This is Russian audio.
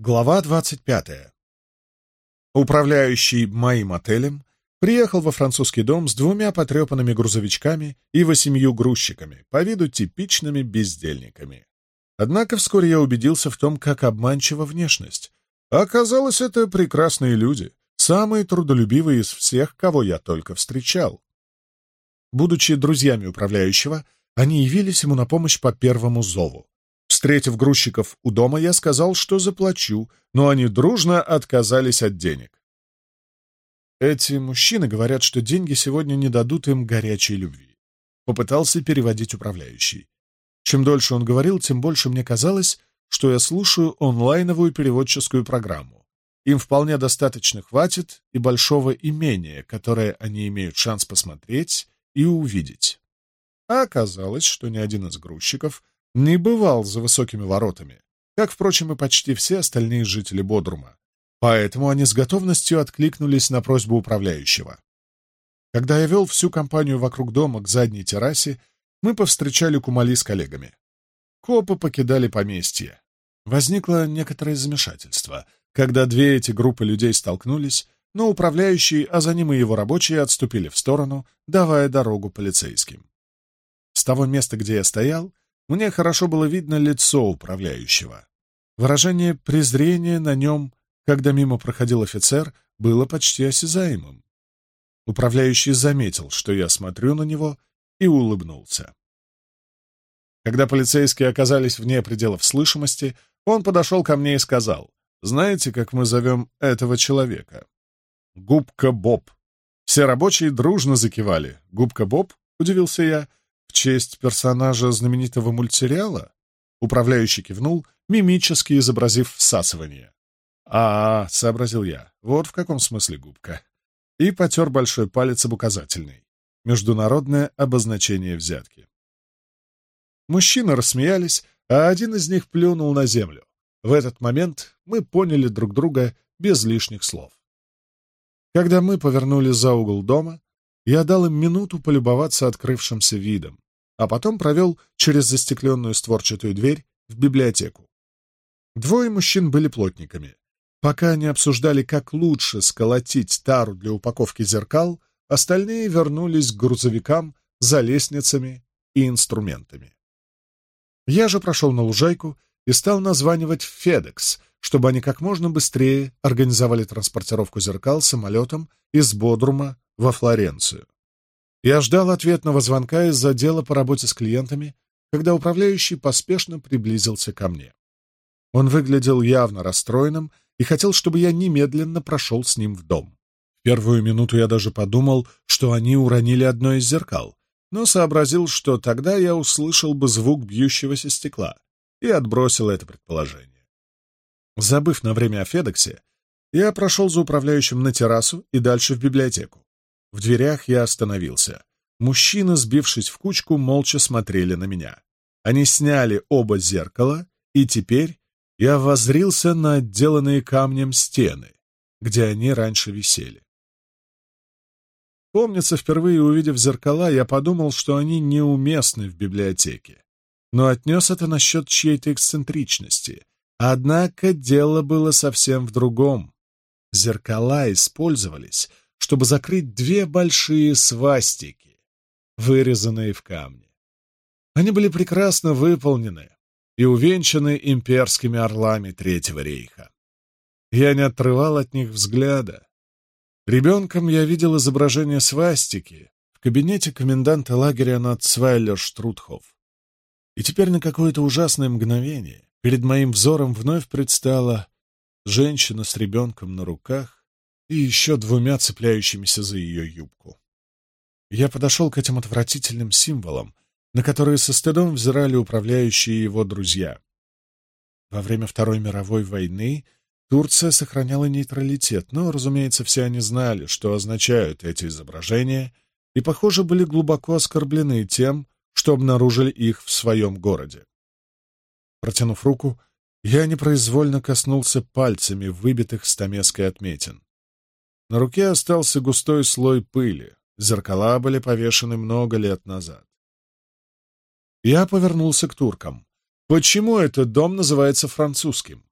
Глава 25. Управляющий моим отелем приехал во французский дом с двумя потрепанными грузовичками и восемью грузчиками, по виду типичными бездельниками. Однако вскоре я убедился в том, как обманчива внешность. Оказалось, это прекрасные люди, самые трудолюбивые из всех, кого я только встречал. Будучи друзьями управляющего, они явились ему на помощь по первому зову. Встретив грузчиков у дома, я сказал, что заплачу, но они дружно отказались от денег. Эти мужчины говорят, что деньги сегодня не дадут им горячей любви. Попытался переводить управляющий. Чем дольше он говорил, тем больше мне казалось, что я слушаю онлайновую переводческую программу. Им вполне достаточно хватит и большого имения, которое они имеют шанс посмотреть и увидеть. А оказалось, что ни один из грузчиков не бывал за высокими воротами, как, впрочем, и почти все остальные жители Бодрума, поэтому они с готовностью откликнулись на просьбу управляющего. Когда я вел всю компанию вокруг дома к задней террасе, мы повстречали Кумали с коллегами. Копы покидали поместье. Возникло некоторое замешательство, когда две эти группы людей столкнулись, но управляющий, а за ним и его рабочие отступили в сторону, давая дорогу полицейским. С того места, где я стоял, мне хорошо было видно лицо управляющего. Выражение презрения на нем, когда мимо проходил офицер, было почти осязаемым. Управляющий заметил, что я смотрю на него, и улыбнулся. Когда полицейские оказались вне пределов слышимости, он подошел ко мне и сказал, «Знаете, как мы зовем этого человека?» «Губка Боб». Все рабочие дружно закивали. «Губка Боб?» — удивился я в честь персонажа знаменитого мультсериала?» Управляющий кивнул, мимически изобразив всасывание. «А, -а, сообразил я, — вот в каком смысле губка. И потер большой палец об указательный. Международное обозначение взятки. Мужчины рассмеялись, а один из них плюнул на землю. В этот момент мы поняли друг друга без лишних слов. Когда мы повернули за угол дома, я дал им минуту полюбоваться открывшимся видом, а потом провел через застекленную створчатую дверь в библиотеку. Двое мужчин были плотниками. Пока они обсуждали, как лучше сколотить тару для упаковки зеркал, остальные вернулись к грузовикам за лестницами и инструментами. Я же прошел на лужайку и стал названивать «Федекс», чтобы они как можно быстрее организовали транспортировку зеркал самолетом из Бодрума во Флоренцию. Я ждал ответного звонка из-за дела по работе с клиентами, когда управляющий поспешно приблизился ко мне. Он выглядел явно расстроенным и хотел, чтобы я немедленно прошел с ним в дом. В первую минуту я даже подумал, что они уронили одно из зеркал, но сообразил, что тогда я услышал бы звук бьющегося стекла и отбросил это предположение. Забыв на время о Федексе, я прошел за управляющим на террасу и дальше в библиотеку. В дверях я остановился. Мужчины, сбившись в кучку, молча смотрели на меня. Они сняли оба зеркала, и теперь я воззрился на отделанные камнем стены, где они раньше висели. Помнится, впервые увидев зеркала, я подумал, что они неуместны в библиотеке, но отнес это насчет чьей-то эксцентричности. Однако дело было совсем в другом. Зеркала использовались чтобы закрыть две большие свастики, вырезанные в камне. Они были прекрасно выполнены и увенчаны имперскими орлами Третьего рейха. Я не отрывал от них взгляда. Ребенком я видел изображение свастики в кабинете коменданта лагеря Нацвайлер Штрутхоф. И теперь на какое-то ужасное мгновение перед моим взором вновь предстала женщина с ребенком на руках, и еще двумя цепляющимися за ее юбку. Я подошел к этим отвратительным символам, на которые со стыдом взирали управляющие его друзья. Во время Второй мировой войны Турция сохраняла нейтралитет, но, разумеется, все они знали, что означают эти изображения, и, похоже, были глубоко оскорблены тем, что обнаружили их в своем городе. Протянув руку, я непроизвольно коснулся пальцами выбитых стамеской отметин. На руке остался густой слой пыли. Зеркала были повешены много лет назад. Я повернулся к туркам. Почему этот дом называется французским?